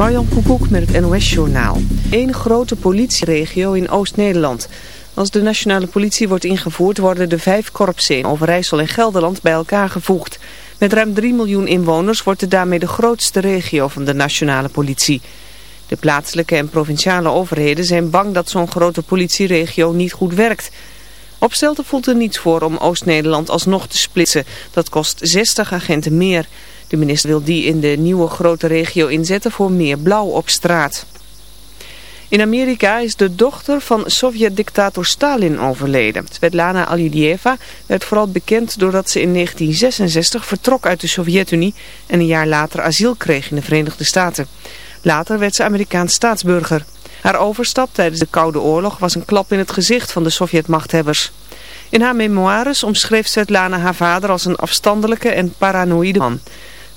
Marjan Koekoek met het NOS-journaal. Eén grote politieregio in Oost-Nederland. Als de nationale politie wordt ingevoerd worden de vijf korpsen in Overijssel en Gelderland bij elkaar gevoegd. Met ruim 3 miljoen inwoners wordt het daarmee de grootste regio van de nationale politie. De plaatselijke en provinciale overheden zijn bang dat zo'n grote politieregio niet goed werkt. Opstelten voelt er niets voor om Oost-Nederland alsnog te splitsen. Dat kost 60 agenten meer. De minister wil die in de nieuwe grote regio inzetten voor meer blauw op straat. In Amerika is de dochter van Sovjet-dictator Stalin overleden. Svetlana Alilieva werd vooral bekend doordat ze in 1966 vertrok uit de Sovjet-Unie en een jaar later asiel kreeg in de Verenigde Staten. Later werd ze Amerikaans staatsburger. Haar overstap tijdens de Koude Oorlog was een klap in het gezicht van de Sovjet-machthebbers. In haar memoires omschreef Svetlana haar vader als een afstandelijke en paranoïde man.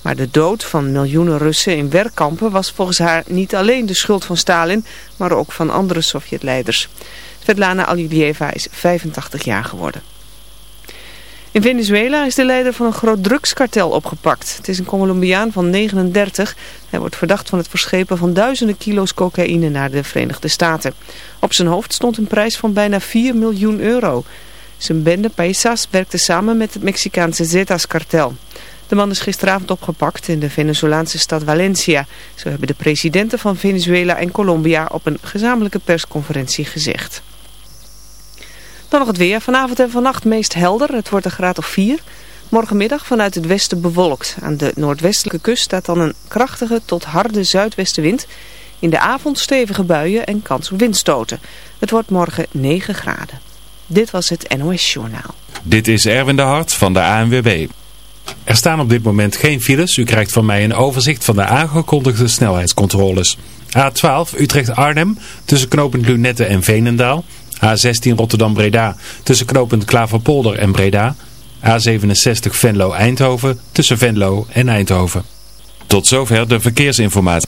Maar de dood van miljoenen Russen in werkkampen was volgens haar niet alleen de schuld van Stalin, maar ook van andere Sovjetleiders. Svetlana Alieva is 85 jaar geworden. In Venezuela is de leider van een groot drugskartel opgepakt. Het is een Colombiaan van 39. Hij wordt verdacht van het verschepen van duizenden kilo's cocaïne naar de Verenigde Staten. Op zijn hoofd stond een prijs van bijna 4 miljoen euro. Zijn bende Paisas werkte samen met het Mexicaanse Zetas-kartel. De man is gisteravond opgepakt in de Venezolaanse stad Valencia. Zo hebben de presidenten van Venezuela en Colombia op een gezamenlijke persconferentie gezegd. Dan nog het weer. Vanavond en vannacht meest helder. Het wordt een graad of 4. Morgenmiddag vanuit het westen bewolkt. Aan de noordwestelijke kust staat dan een krachtige tot harde zuidwestenwind. In de avond stevige buien en kans op windstoten. Het wordt morgen 9 graden. Dit was het NOS Journaal. Dit is Erwin de Hart van de ANWB. Er staan op dit moment geen files. U krijgt van mij een overzicht van de aangekondigde snelheidscontroles. A12 Utrecht-Arnhem tussen knooppunt Lunette en Veenendaal. A16 Rotterdam-Breda tussen knooppunt Klaverpolder en Breda. A67 Venlo-Eindhoven tussen Venlo en Eindhoven. Tot zover de verkeersinformatie.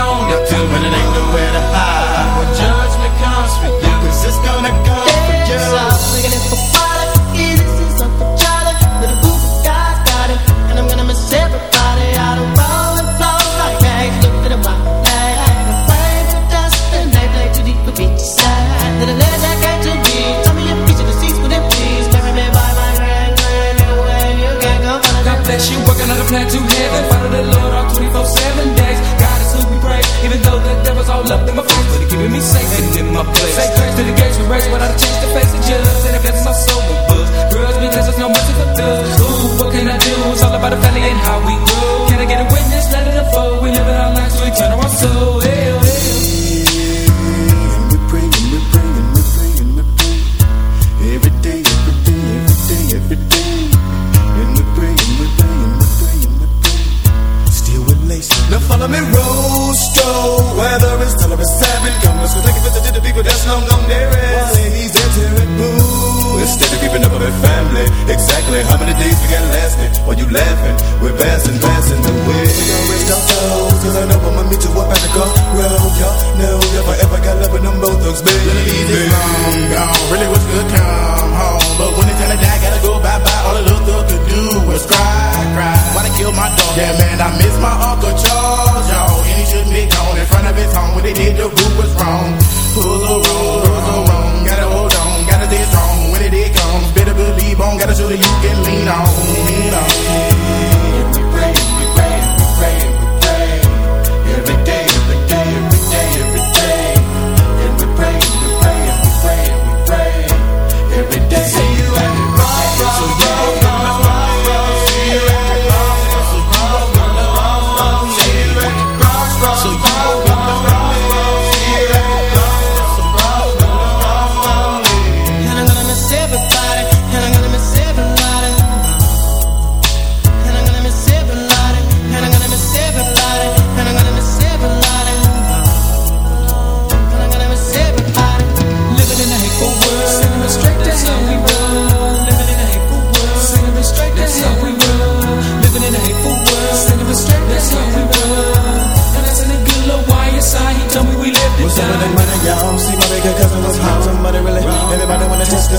my place. Say grace to the gates we race, without a change to face the judge. And if that's my soul, my buzz. Grudge because there's no mercy for thugs. Ooh, what can I do? It's all about the family and how we go. Can I get a witness? Let it unfold. We live our lives, we turn our soul. Hey. Now follow me, Rosto. Weather is tell us a visit to the people that's long gone there is. While ladies, they're tearing boo. Instead of keeping up with family. Exactly how many days we got lasting? While you laughing, we're passing, passing the way. We gon' rest our souls, cause I know I'ma meet you up at the crossroad. Y'all know if I ever got love with them both thugs, baby. Easy long gone, really was good come home. But when it's time to die, gotta go bye-bye. All the little thug could do was cry, cry. Why they kill my dog? Yeah, man, I miss my Uncle Charles, y'all. Be gone in front of his home. When they did, the root was wrong. Pull a wrong, pull a wrong. Gotta hold on, gotta stay strong. When it, it comes, better believe on. Gotta show that you can lean on, lean on.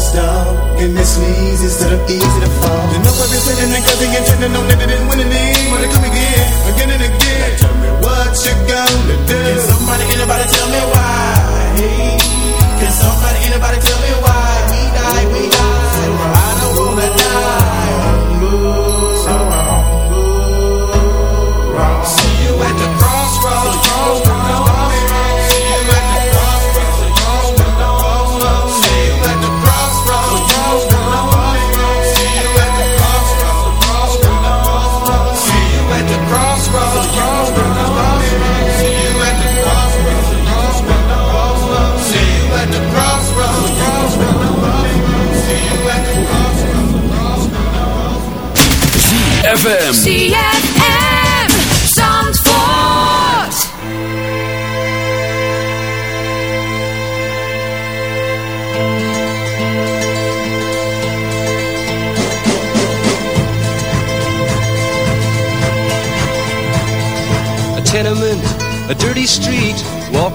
The stuff. This sneeze instead of easy to fall. You know what they're saying, cause he intended on that they didn't win any. Wanna come again, again and again. Now tell me what you gonna do. Can somebody, anybody tell me why? Can somebody, anybody tell me why?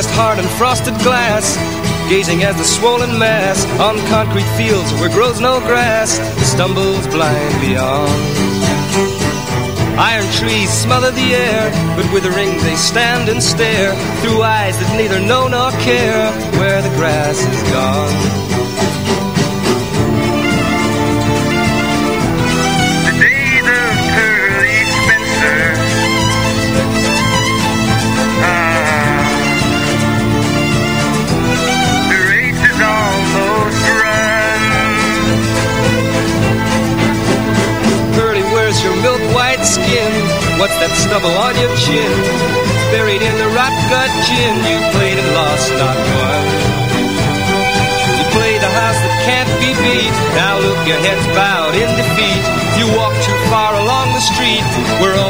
Pressed hard and frosted glass, gazing at the swollen mass on concrete fields where grows no grass stumbles blindly on. Iron trees smother the air, but withering they stand and stare through eyes that neither know nor care where the grass is gone. Your head's bowed in defeat. You walk too far along the street where only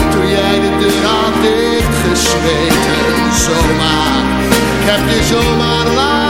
toen jij de deur had dichtgesmeten. Zomaar, ik heb je zomaar laten.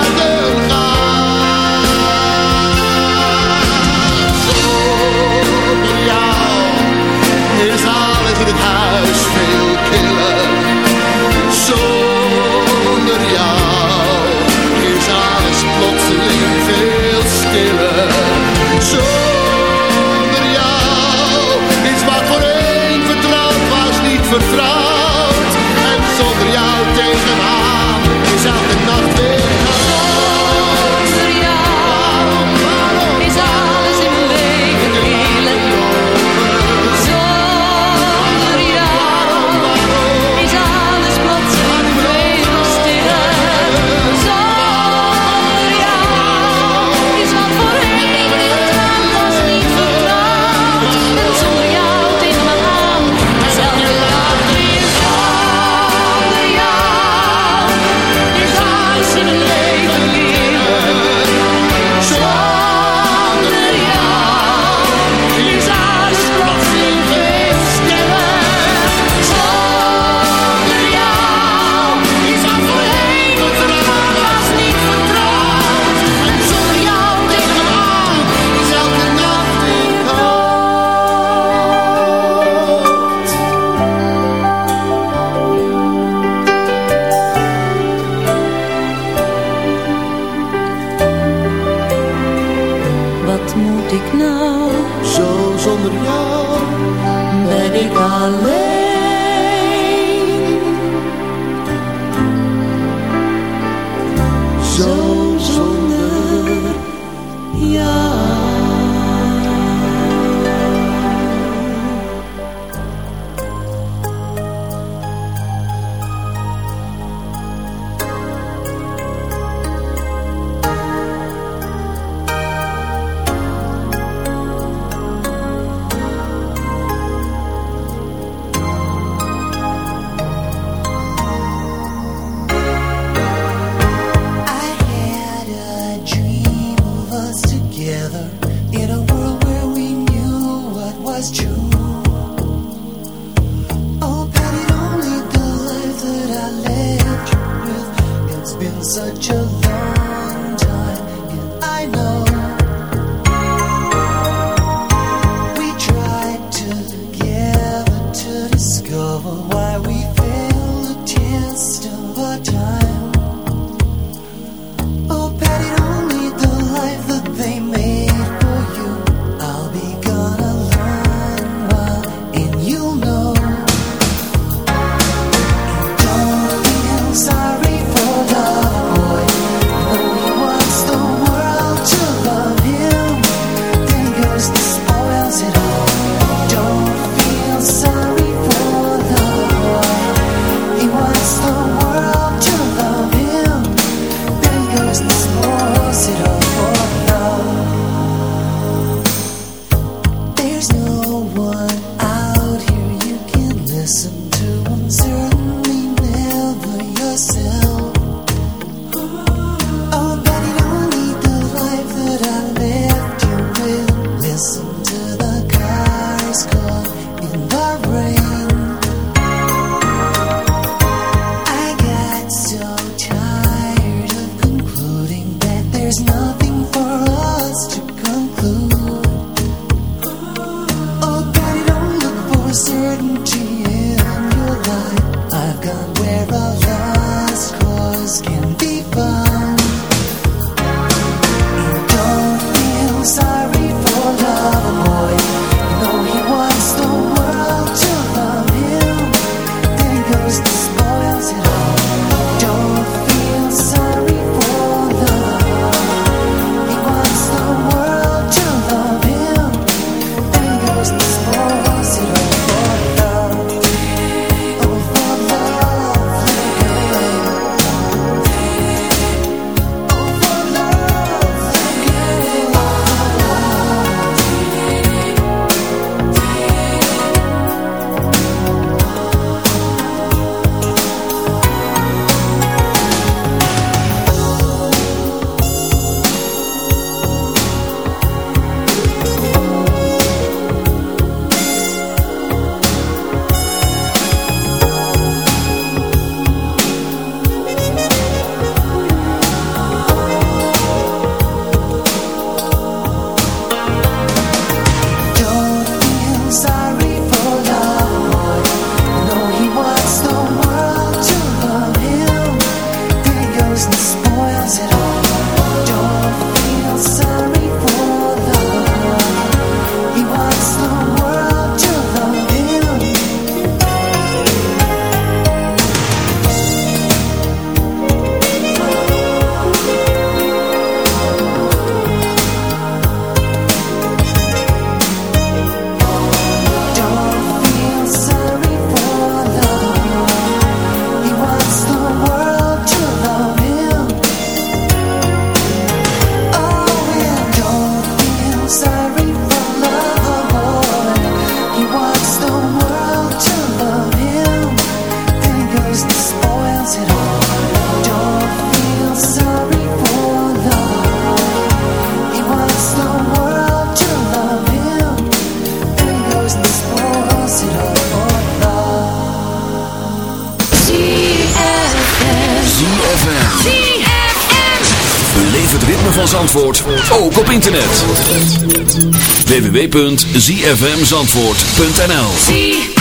www.zfmzandvoort.nl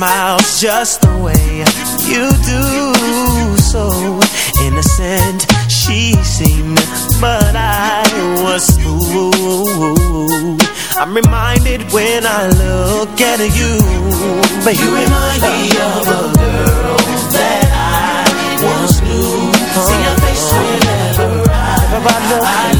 smiles just the way you do. So innocent she seemed, but I was smooth I'm reminded when I look at you But you remind me of a girl that I once knew. See your face whenever I, I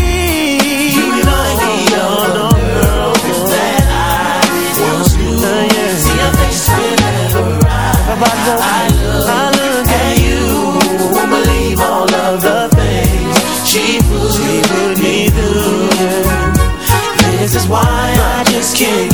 skin.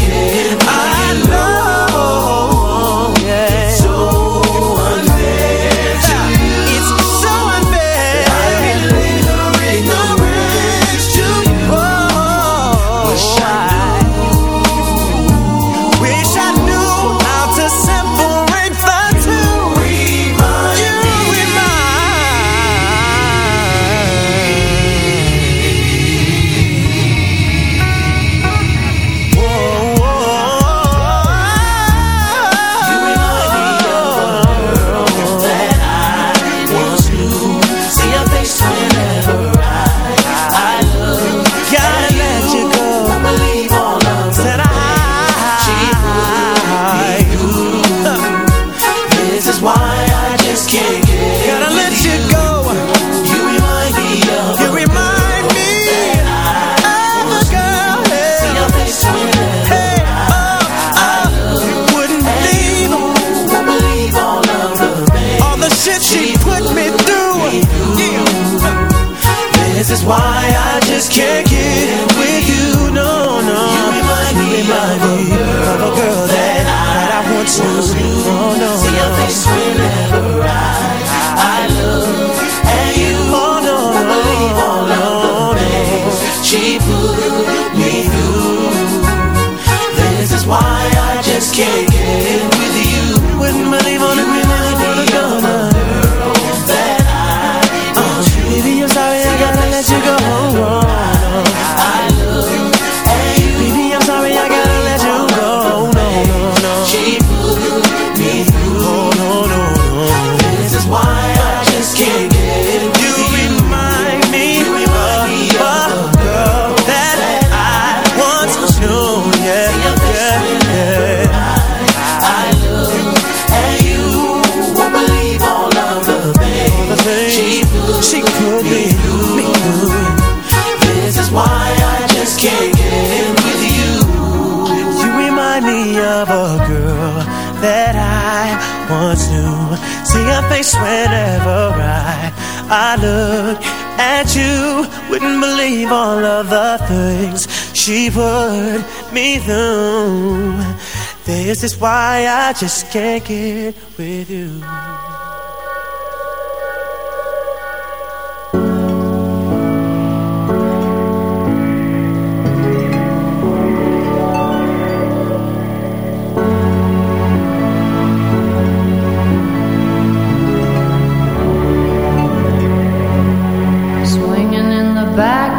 Couldn't believe all of the things she put me through. This is why I just can't get with you.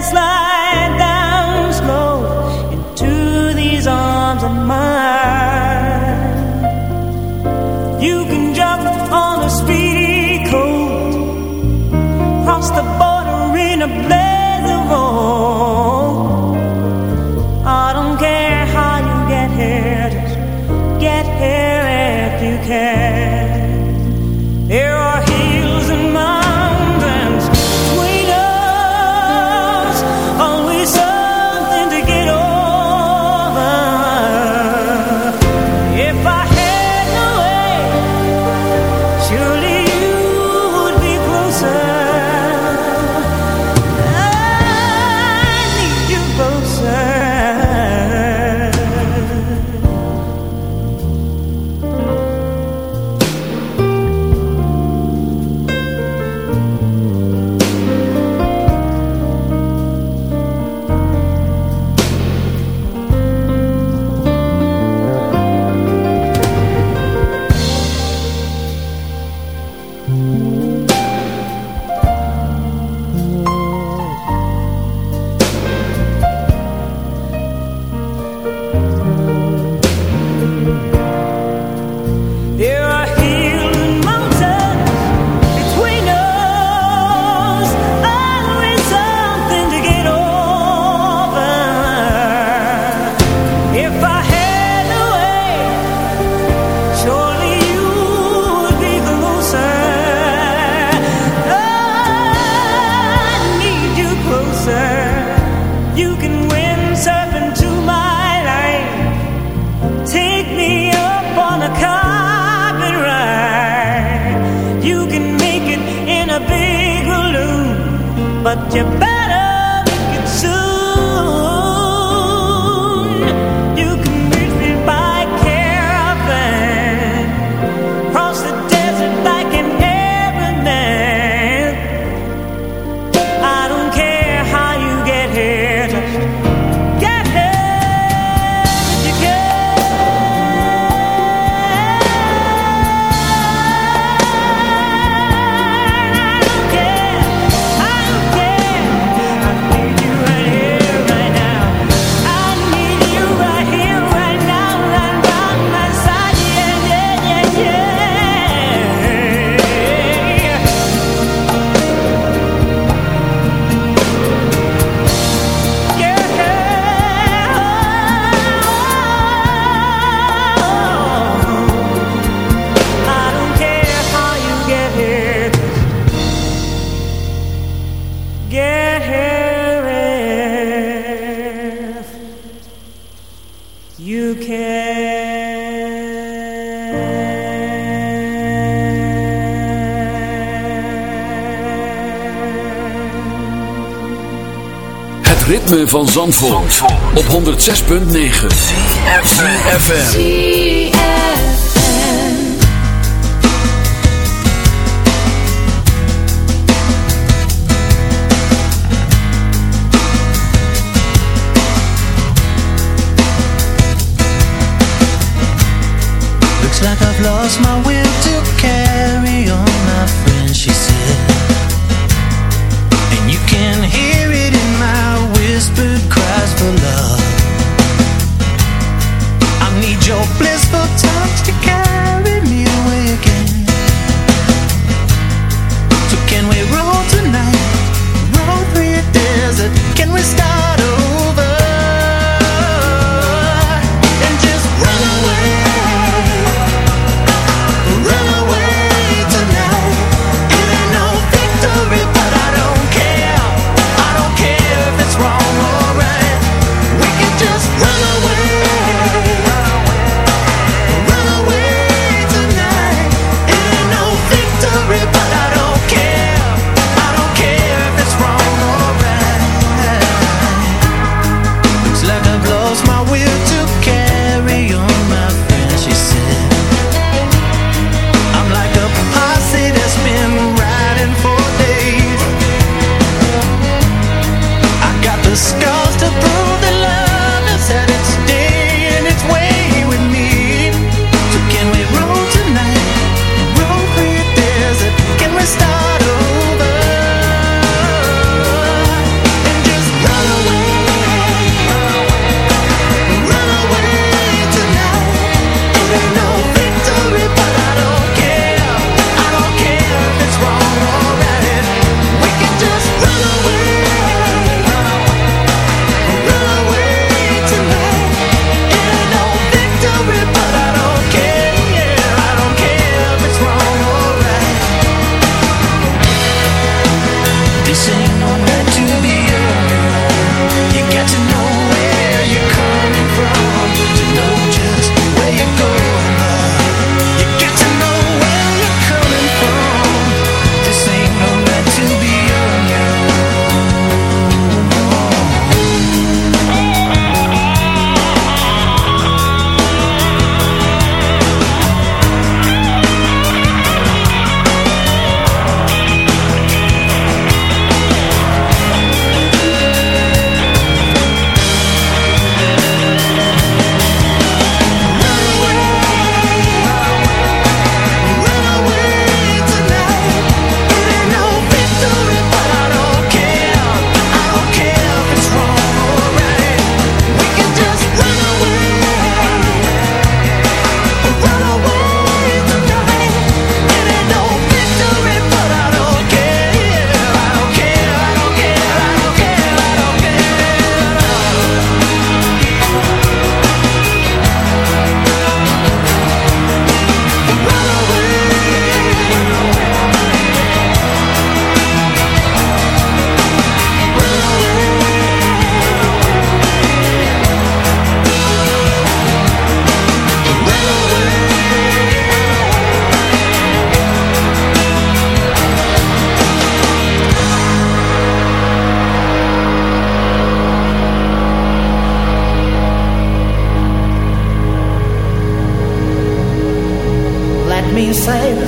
dance van Zandvoort, op 106.9 zes Looks like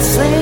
sing.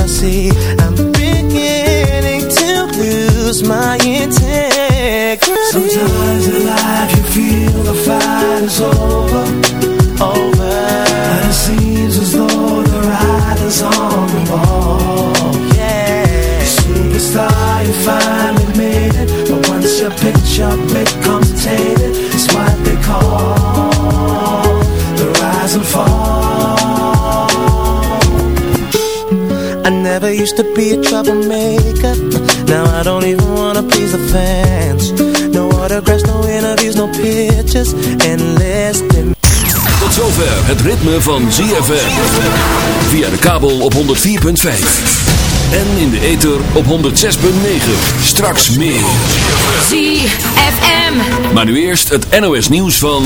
see. Used to be a troublemaker. Now I don't even wanna please the fans. No autographs, no interviews, no pictures. Endless Tot zover het ritme van ZFM. Via de kabel op 104.5. En in de ether op 106.9. Straks meer. ZFM. Maar nu eerst het NOS nieuws van...